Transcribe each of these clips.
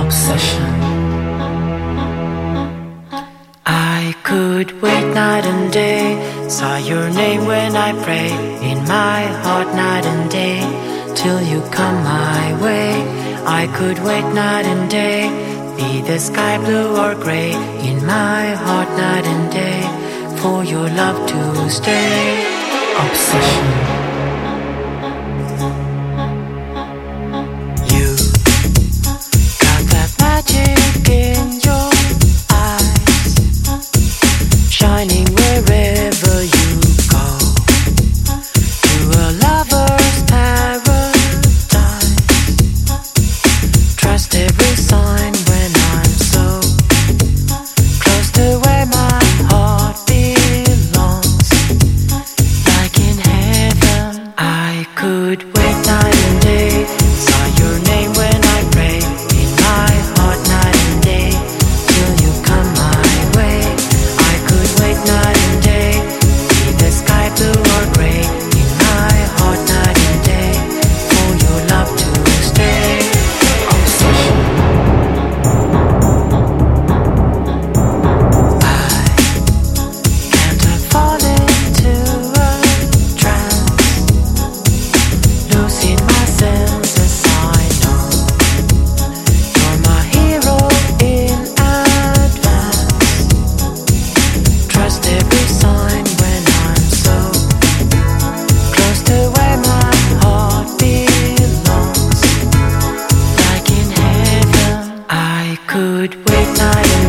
obsession. I could wait night and day, saw your name when I pray, in my heart night and day, till you come my way. I could wait night and day, be the sky blue or gray, in my heart night and day, for your love to stay. Obsession.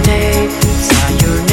Pray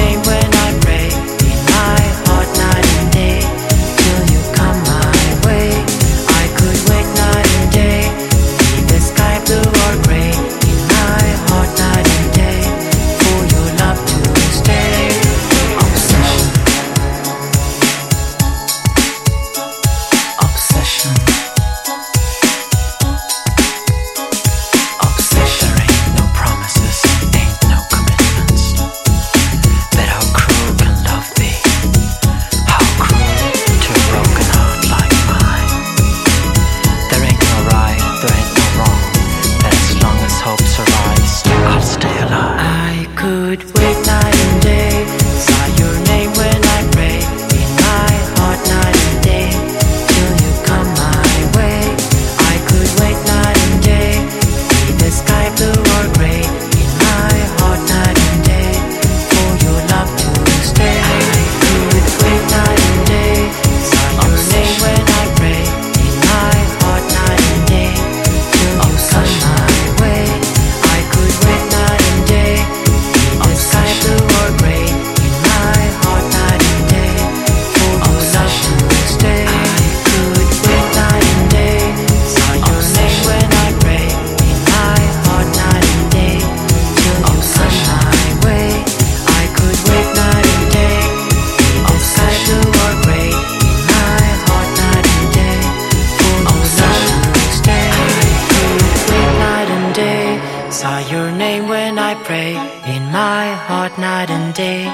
in my heart night and day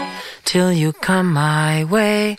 till you come my way.